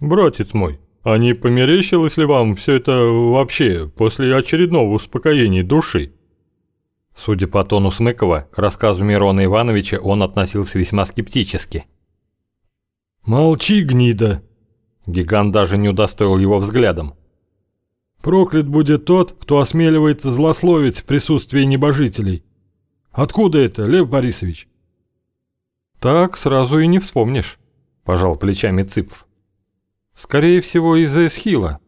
«Братец мой, а не померещилось ли вам все это вообще после очередного успокоения души?» Судя по тону Смыкова, к рассказу Мирона Ивановича он относился весьма скептически. «Молчи, гнида!» Гигант даже не удостоил его взглядом. «Проклят будет тот, кто осмеливается злословить в присутствии небожителей. Откуда это, Лев Борисович?» «Так сразу и не вспомнишь», – пожал плечами Цыпов. «Скорее всего, из-за Эсхила».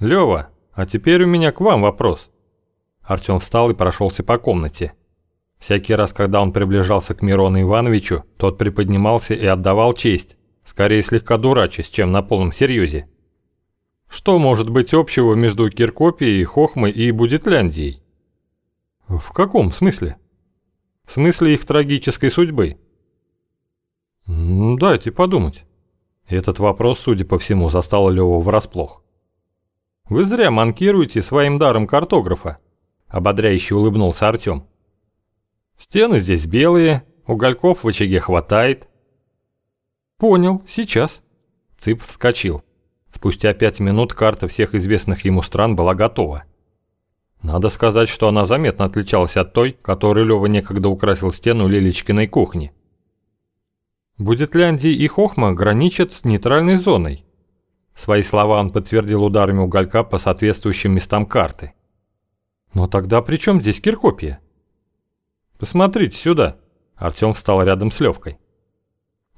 «Лёва, а теперь у меня к вам вопрос». Артём встал и прошелся по комнате. Всякий раз, когда он приближался к Мирону Ивановичу, тот приподнимался и отдавал честь, скорее слегка дурачась, чем на полном серьезе. Что может быть общего между Киркопией, Хохмой и Будетляндией? В каком смысле? В смысле их трагической судьбы? Дайте подумать. Этот вопрос, судя по всему, застал Лёву врасплох. Вы зря манкируете своим даром картографа ободряюще улыбнулся Артём. Стены здесь белые, угольков в очаге хватает. Понял, сейчас. Цып вскочил. Спустя пять минут карта всех известных ему стран была готова. Надо сказать, что она заметно отличалась от той, которой Лёва некогда украсил стену Лилечкиной кухни. Будетляндия и Хохма граничат с нейтральной зоной. Свои слова он подтвердил ударами уголька по соответствующим местам карты. «Но тогда при чем здесь Киркопия?» «Посмотрите сюда!» Артем встал рядом с Левкой.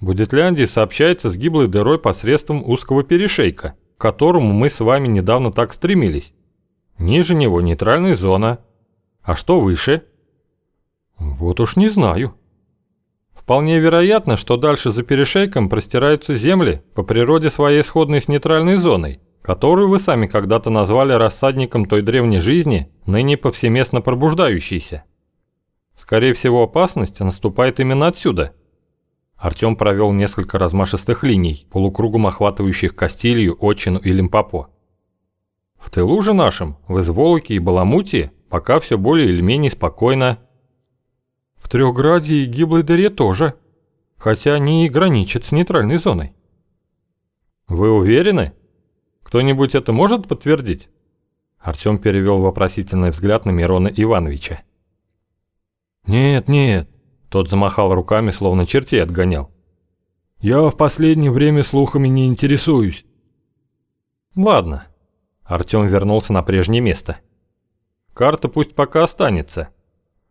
Будетляндия сообщается с гиблой дырой посредством узкого перешейка, к которому мы с вами недавно так стремились. Ниже него нейтральная зона. А что выше? Вот уж не знаю. Вполне вероятно, что дальше за перешейком простираются земли, по природе своей сходной с нейтральной зоной, которую вы сами когда-то назвали рассадником той древней жизни, ныне повсеместно пробуждающейся. Скорее всего, опасность наступает именно отсюда. Артём провел несколько размашистых линий, полукругом охватывающих Кастилью, Отчину и Лимпопо. В тылу же нашем, в Изволоке и Баламутии, пока все более или менее спокойно. В Трехграде и Гиблой дыре тоже, хотя они и граничат с нейтральной зоной. Вы уверены? Кто-нибудь это может подтвердить?» Артём перевел вопросительный взгляд на Мирона Ивановича. «Нет, нет», – тот замахал руками, словно чертей отгонял. «Я в последнее время слухами не интересуюсь». «Ладно». Артём вернулся на прежнее место. «Карта пусть пока останется.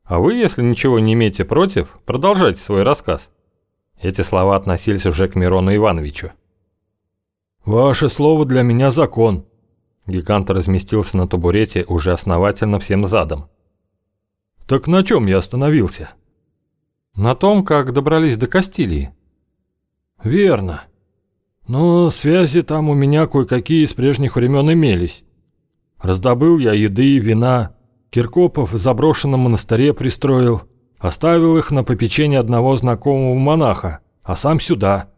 А вы, если ничего не имеете против, продолжайте свой рассказ». Эти слова относились уже к Мирону Ивановичу. «Ваше слово для меня закон». Гигант разместился на табурете уже основательно всем задом. «Так на чем я остановился?» «На том, как добрались до Кастилии». «Верно. Но связи там у меня кое-какие из прежних времен имелись. Раздобыл я еды вина, Киркопов в заброшенном монастыре пристроил, оставил их на попечение одного знакомого монаха, а сам сюда».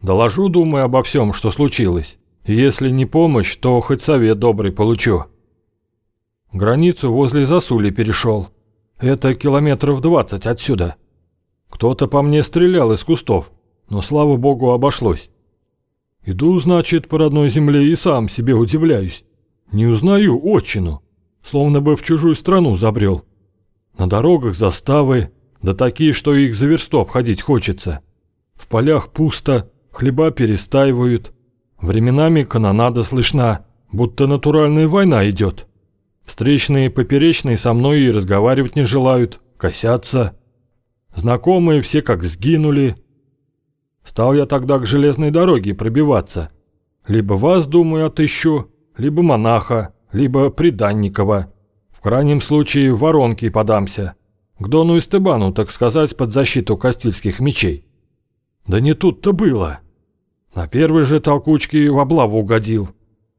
Доложу, думаю, обо всем, что случилось. Если не помощь, то хоть совет добрый получу. Границу возле Засули перешел. Это километров двадцать отсюда. Кто-то по мне стрелял из кустов, но, слава богу, обошлось. Иду, значит, по родной земле и сам себе удивляюсь. Не узнаю отчину, словно бы в чужую страну забрел. На дорогах заставы, да такие, что их за версту обходить хочется. В полях пусто, Хлеба перестаивают. Временами канонада слышна, будто натуральная война идет. Встречные и поперечные со мной и разговаривать не желают, косятся. Знакомые все как сгинули. Стал я тогда к железной дороге пробиваться. Либо вас, думаю, отыщу, либо монаха, либо Приданникова. В крайнем случае воронки подамся. К Дону Истебану, так сказать, под защиту Кастильских мечей. Да не тут-то было. На первой же толкучке в облаву угодил.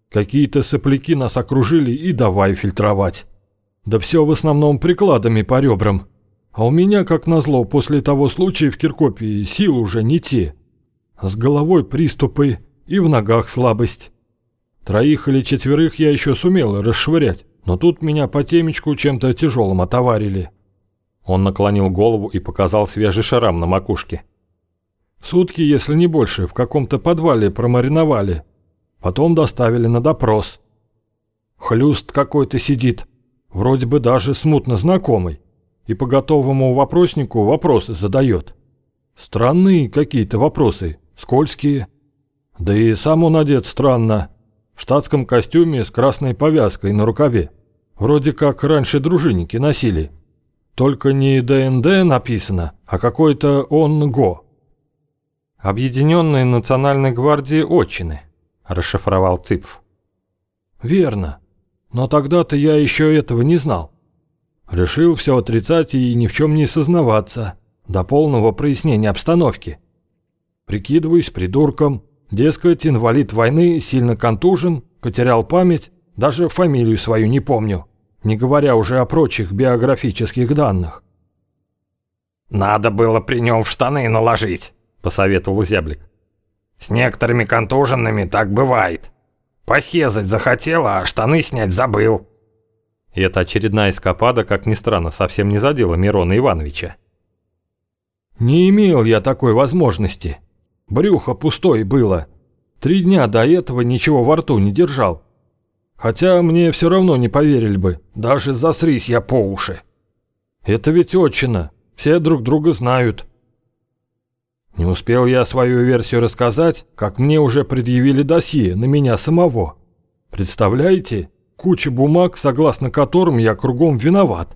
Какие-то сопляки нас окружили и давай фильтровать. Да все в основном прикладами по ребрам. А у меня, как назло, после того случая в Киркопе сил уже не те. С головой приступы и в ногах слабость. Троих или четверых я еще сумел расшвырять, но тут меня по темечку чем-то тяжелым отоварили. Он наклонил голову и показал свежий шрам на макушке. Сутки, если не больше, в каком-то подвале промариновали. Потом доставили на допрос. Хлюст какой-то сидит, вроде бы даже смутно знакомый, и по готовому вопроснику вопросы задает. Странные какие-то вопросы, скользкие. Да и сам он одет странно, в штатском костюме с красной повязкой на рукаве. Вроде как раньше дружинники носили. Только не ДНД написано, а какой-то ОНГО. «Объединенной национальной гвардии Отчины», – расшифровал Цыпф. «Верно. Но тогда-то я еще этого не знал. Решил все отрицать и ни в чем не сознаваться, до полного прояснения обстановки. Прикидываюсь придурком, дескать, инвалид войны, сильно контужен, потерял память, даже фамилию свою не помню, не говоря уже о прочих биографических данных. «Надо было при нем в штаны наложить», — посоветовал Зяблик. «С некоторыми контуженными так бывает». Похезать захотела, а штаны снять забыл. И эта очередная эскапада, как ни странно, совсем не задела Мирона Ивановича. Не имел я такой возможности. Брюхо пустое было. Три дня до этого ничего во рту не держал. Хотя мне все равно не поверили бы, даже засрись я по уши. Это ведь отчина, все друг друга знают. Не успел я свою версию рассказать, как мне уже предъявили досье на меня самого. Представляете, куча бумаг, согласно которым я кругом виноват.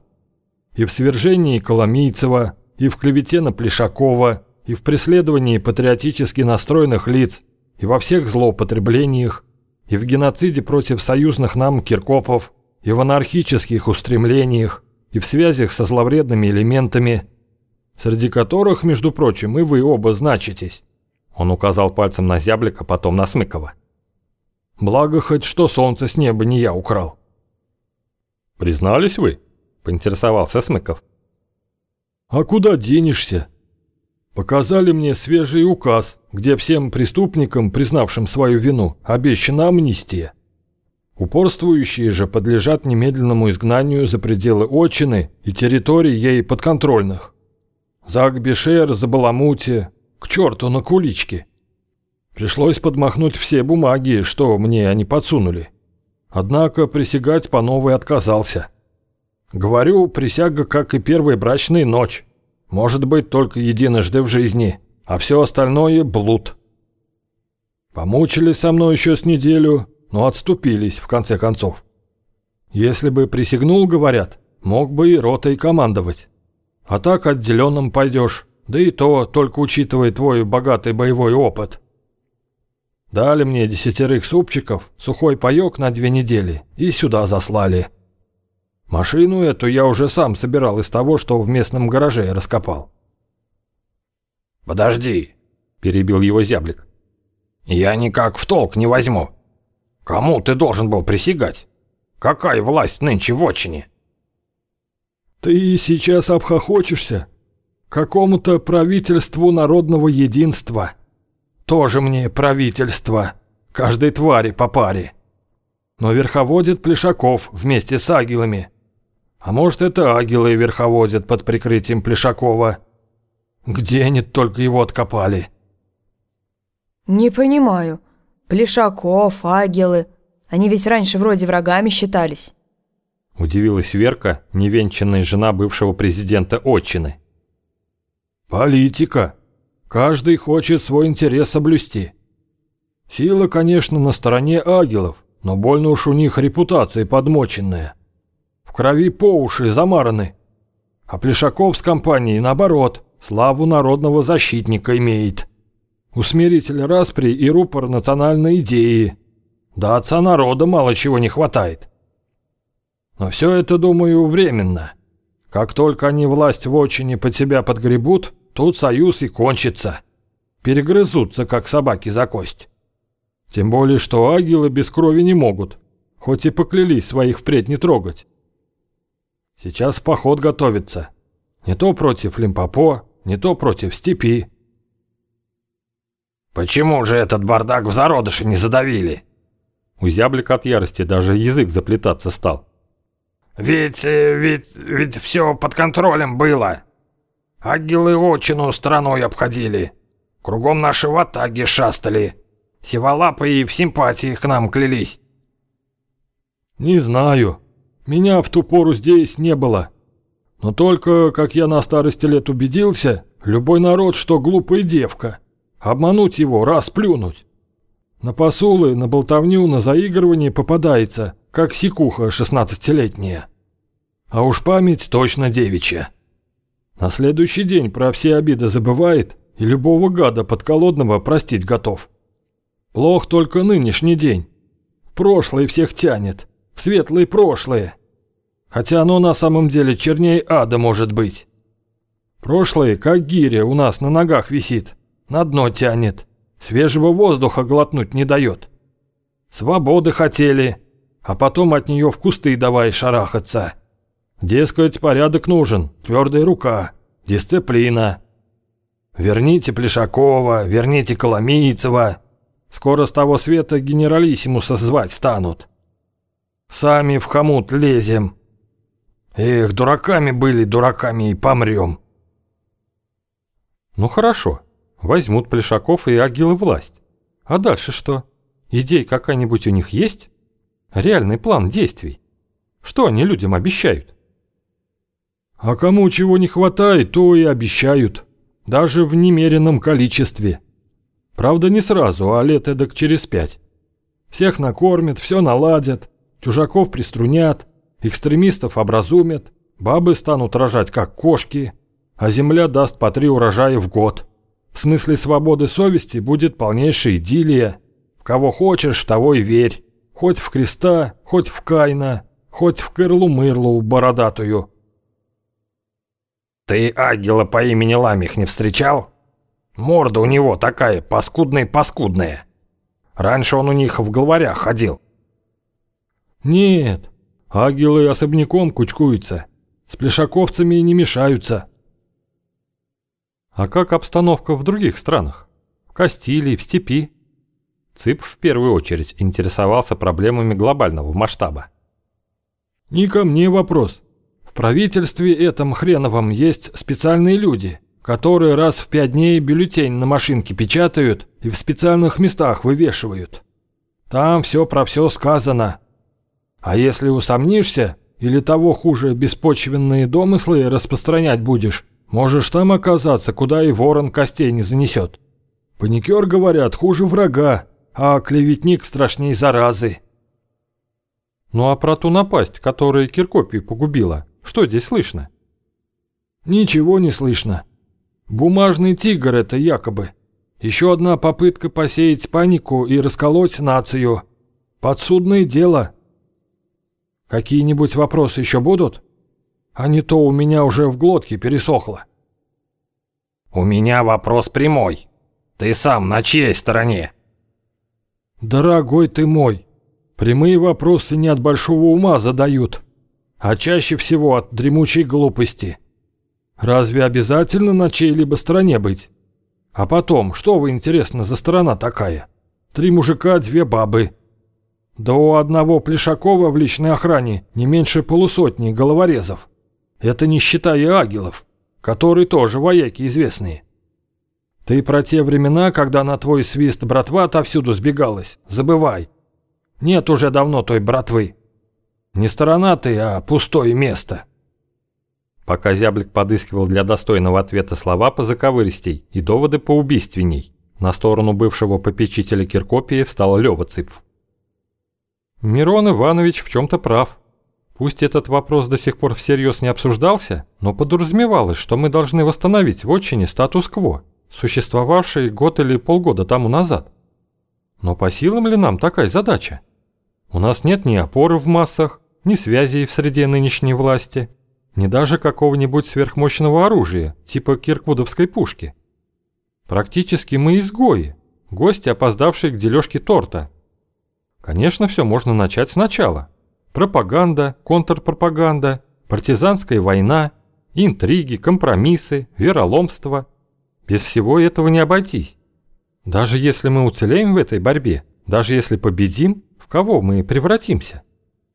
И в свержении Коломийцева, и в клевете на Плешакова, и в преследовании патриотически настроенных лиц, и во всех злоупотреблениях, и в геноциде против союзных нам киркопов, и в анархических устремлениях, и в связях со зловредными элементами – среди которых, между прочим, и вы оба значитесь». Он указал пальцем на Зяблика, потом на Смыкова. «Благо хоть что солнце с неба не я украл». «Признались вы?» – поинтересовался Смыков. «А куда денешься?» Показали мне свежий указ, где всем преступникам, признавшим свою вину, обещана амнистия. Упорствующие же подлежат немедленному изгнанию за пределы отчины и территорий ей подконтрольных. За Акбишер, за Баламути, к черту на кулички. Пришлось подмахнуть все бумаги, что мне они подсунули. Однако присягать по новой отказался. Говорю, присяга, как и первая брачная ночь. Может быть, только единожды в жизни, а все остальное – блуд. Помучили со мной еще с неделю, но отступились, в конце концов. Если бы присягнул, говорят, мог бы и ротой командовать. А так отделенным пойдешь, да и то только учитывая твой богатый боевой опыт. Дали мне десятерых супчиков, сухой паёк на две недели и сюда заслали. Машину эту я уже сам собирал из того, что в местном гараже раскопал. «Подожди», – перебил его зяблик. «Я никак в толк не возьму. Кому ты должен был присягать? Какая власть нынче в отчине?» «Ты сейчас обхохочешься? Какому-то правительству народного единства. Тоже мне правительство. Каждой твари по паре. Но верховодит Плешаков вместе с агилами. А может, это агилы верховодят под прикрытием Плешакова. Где они только его откопали?» «Не понимаю. Плешаков, агилы. Они ведь раньше вроде врагами считались». Удивилась Верка, невенчанная жена бывшего президента Отчины. «Политика. Каждый хочет свой интерес соблюсти. Сила, конечно, на стороне агелов, но больно уж у них репутация подмоченная. В крови по уши замараны. А Плешаков с компанией, наоборот, славу народного защитника имеет. Усмиритель распри и рупор национальной идеи. Да отца народа мало чего не хватает. Но все это, думаю, временно. Как только они власть в отчине под себя подгребут, тут союз и кончится. Перегрызутся, как собаки за кость. Тем более, что агилы без крови не могут, хоть и поклялись своих впредь не трогать. Сейчас поход готовится. Не то против Лимпопо, не то против степи. «Почему же этот бардак в зародыше не задавили?» У зяблика от ярости даже язык заплетаться стал. Ведь, э, ведь, ведь все под контролем было. Агилы отчину страной обходили. Кругом наши ватаги шастали. Сиволапы и в симпатии к нам клялись. Не знаю. Меня в ту пору здесь не было. Но только, как я на старости лет убедился, любой народ, что глупая девка. Обмануть его, раз плюнуть. На посулы, на болтовню, на заигрывание попадается, как сикуха шестнадцатилетняя. А уж память точно девичья. На следующий день про все обиды забывает и любого гада подколодного простить готов. Плох только нынешний день. Прошлое всех тянет, в светлые прошлые. Хотя оно на самом деле черней ада может быть. Прошлое, как гиря, у нас на ногах висит, на дно тянет, свежего воздуха глотнуть не дает. Свободы хотели, а потом от нее в кусты давай шарахаться. Дескать, порядок нужен, твердая рука, дисциплина. Верните Плешакова, верните Коломийцева. Скоро с того света генералиссимуса звать станут. Сами в хомут лезем, Эх, дураками были, дураками и помрем. Ну хорошо, возьмут Плешаков и Агилы власть. А дальше что? Идей какая-нибудь у них есть? Реальный план действий? Что они людям обещают? А кому чего не хватает, то и обещают. Даже в немеренном количестве. Правда, не сразу, а лет эдак через пять. Всех накормят, все наладят, чужаков приструнят, Экстремистов образумят, бабы станут рожать как кошки, а земля даст по три урожая в год. В смысле свободы совести будет полнейшая идиллия. В кого хочешь, того и верь. Хоть в креста, хоть в Кайна, хоть в Кырлу-Мырлу бородатую. Ты ангела по имени Ламих не встречал? Морда у него такая паскудная-паскудная. Раньше он у них в главарях ходил. Нет, Агилы особняком кучкуются, с плешаковцами не мешаются. А как обстановка в других странах? В Кастилии, в степи? Цып в первую очередь интересовался проблемами глобального масштаба. Не ко мне вопрос. В правительстве этом хреновом есть специальные люди, которые раз в пять дней бюллетень на машинке печатают и в специальных местах вывешивают. Там все про все сказано, а если усомнишься, или того хуже, беспочвенные домыслы распространять будешь, можешь там оказаться, куда и ворон костей не занесет. Паникер, говорят, хуже врага, а клеветник страшней заразы. Ну а про ту напасть, которая Киркопию погубила, что здесь слышно? Ничего не слышно. Бумажный тигр это якобы. Еще одна попытка посеять панику и расколоть нацию. Подсудное дело. Какие-нибудь вопросы еще будут? А не то у меня уже в глотке пересохло. У меня вопрос прямой. Ты сам на чьей стороне? Дорогой ты мой, прямые вопросы не от большого ума задают, а чаще всего от дремучей глупости. Разве обязательно на чьей-либо стороне быть? А потом, что вы, интересно, за сторона такая? Три мужика, две бабы. Да у одного Плешакова в личной охране не меньше полусотни головорезов. Это не считая агилов, которые тоже вояки известные. Ты про те времена, когда на твой свист братва отовсюду сбегалась, забывай. Нет уже давно той братвы. Не сторона ты, а пустое место. Пока зяблик подыскивал для достойного ответа слова по заковыристей и доводы по убийственней, на сторону бывшего попечителя Киркопии встал Лёва Цыпф. Мирон Иванович в чем-то прав. Пусть этот вопрос до сих пор всерьез не обсуждался, но подразумевалось, что мы должны восстановить в отчине статус-кво, существовавший год или полгода тому назад. Но по силам ли нам такая задача? У нас нет ни опоры в массах, ни связей в среде нынешней власти, ни даже какого-нибудь сверхмощного оружия, типа кирквудовской пушки. Практически мы изгои, гости, опоздавшие к дележке торта, Конечно, все можно начать сначала. Пропаганда, контрпропаганда, партизанская война, интриги, компромиссы, вероломство. Без всего этого не обойтись. Даже если мы уцелеем в этой борьбе, даже если победим, в кого мы превратимся?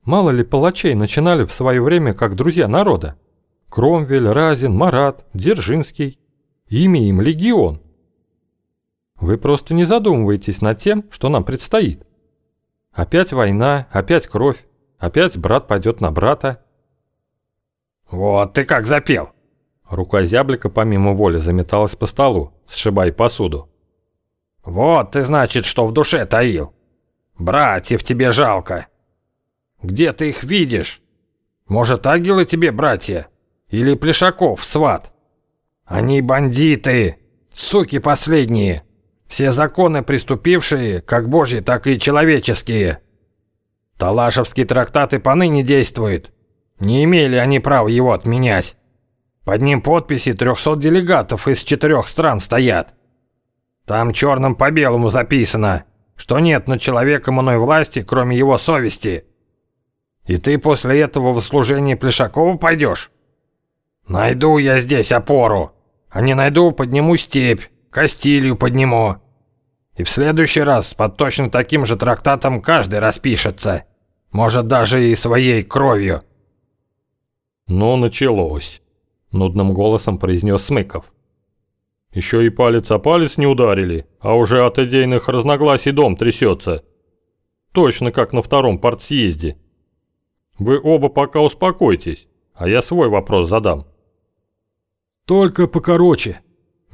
Мало ли палачей начинали в свое время как друзья народа. Кромвель, Разин, Марат, Дзержинский. Имя им легион. Вы просто не задумываетесь над тем, что нам предстоит. Опять война, опять кровь, опять брат пойдет на брата. Вот ты как запел. Рука зяблика помимо воли заметалась по столу, сшибая посуду. Вот ты, значит, что в душе таил. Братьев тебе жалко. Где ты их видишь? Может, ангелы тебе братья? Или Плешаков, сват? Они бандиты, суки последние. Все законы приступившие, как божьи, так и человеческие. Талашевский трактат и поныне действует. Не имели они права его отменять. Под ним подписи 300 делегатов из четырех стран стоят. Там черным по белому записано, что нет над человеком иной власти, кроме его совести. И ты после этого в служение Плешакова пойдешь? Найду я здесь опору, а не найду, подниму степь, Кастилью подниму. И в следующий раз под точно таким же трактатом каждый распишется. Может, даже и своей кровью. «Ну, началось», — нудным голосом произнес Смыков. «Еще и палец о палец не ударили, а уже от идейных разногласий дом трясется. Точно как на втором партсъезде. Вы оба пока успокойтесь, а я свой вопрос задам». «Только покороче»,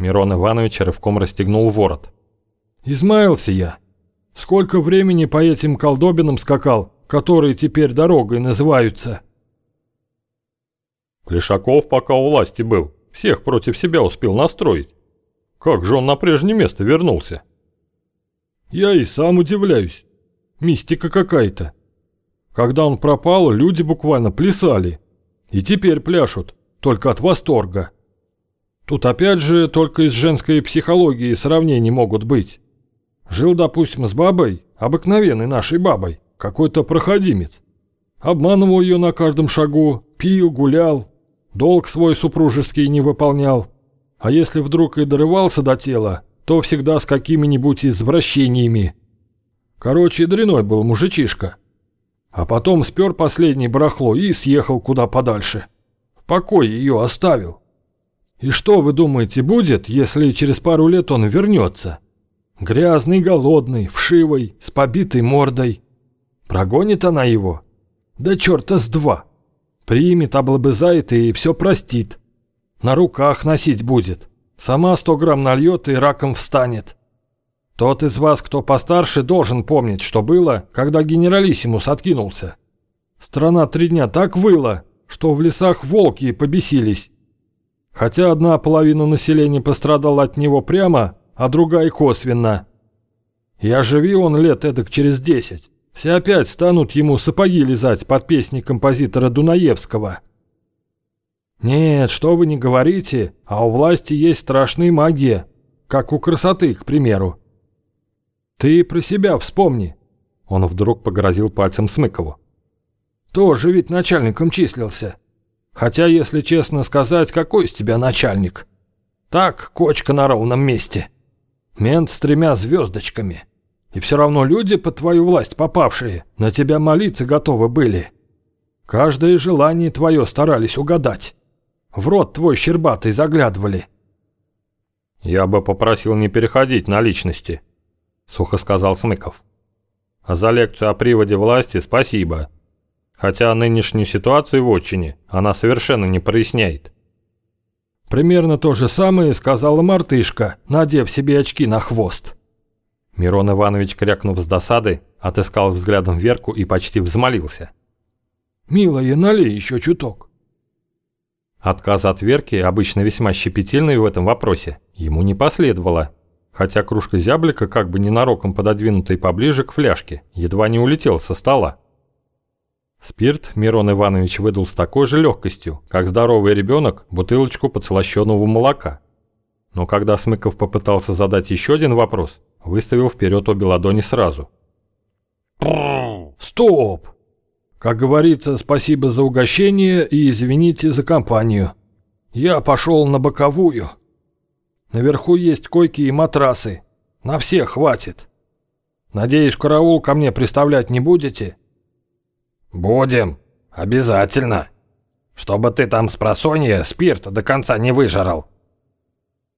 Мирон Иванович рывком расстегнул ворот. «Измаялся я. Сколько времени по этим колдобинам скакал, которые теперь дорогой называются?» Плешаков пока у власти был, всех против себя успел настроить. Как же он на прежнее место вернулся? Я и сам удивляюсь. Мистика какая-то. Когда он пропал, люди буквально плясали. И теперь пляшут, только от восторга. Тут опять же только из женской психологии сравнений могут быть. Жил, допустим, с бабой, обыкновенной нашей бабой, какой-то проходимец. Обманывал ее на каждом шагу, пил, гулял, долг свой супружеский не выполнял. А если вдруг и дорывался до тела, то всегда с какими-нибудь извращениями. Короче, дряной был мужичишка. А потом спер последнее барахло и съехал куда подальше. В покое ее оставил. И что, вы думаете, будет, если через пару лет он вернется? Грязный, голодный, вшивый, с побитой мордой. Прогонит она его? Да черта с два. Примет, облобызает и все простит. На руках носить будет. Сама сто грамм нальет и раком встанет. Тот из вас, кто постарше, должен помнить, что было, когда генералиссимус откинулся. Страна три дня так выла, что в лесах волки побесились. Хотя одна половина населения пострадала от него прямо, а другая косвенно. И оживи он лет эдак через десять. Все опять станут ему сапоги лизать под песни композитора Дунаевского. Нет, что вы не говорите, а у власти есть страшные магия, как у красоты, к примеру. Ты про себя вспомни. Он вдруг погрозил пальцем Смыкову. Тоже ведь начальником числился. Хотя, если честно сказать, какой из тебя начальник? Так, кочка на ровном месте. Мент с тремя звездочками. И все равно люди под твою власть попавшие на тебя молиться готовы были. Каждое желание твое старались угадать. В рот твой щербатый заглядывали. «Я бы попросил не переходить на личности», — сухо сказал Смыков. «А за лекцию о приводе власти спасибо. Хотя нынешнюю ситуацию в отчине она совершенно не проясняет. Примерно то же самое сказала мартышка, надев себе очки на хвост. Мирон Иванович, крякнув с досады, отыскал взглядом Верку и почти взмолился. «Милая, налей еще чуток». Отказ от Верки, обычно весьма щепетильный в этом вопросе, ему не последовало, хотя кружка зяблика, как бы ненароком пододвинутой поближе к фляжке, едва не улетел со стола. Спирт Мирон Иванович выдал с такой же легкостью, как здоровый ребенок бутылочку подслащенного молока. Но когда Смыков попытался задать еще один вопрос, выставил вперед обе ладони сразу. «Стоп! Как говорится, спасибо за угощение и извините за компанию. Я пошел на боковую. Наверху есть койки и матрасы. На всех хватит. Надеюсь, караул ко мне приставлять не будете?» «Будем. Обязательно. Чтобы ты там с просонья спирт до конца не выжрал.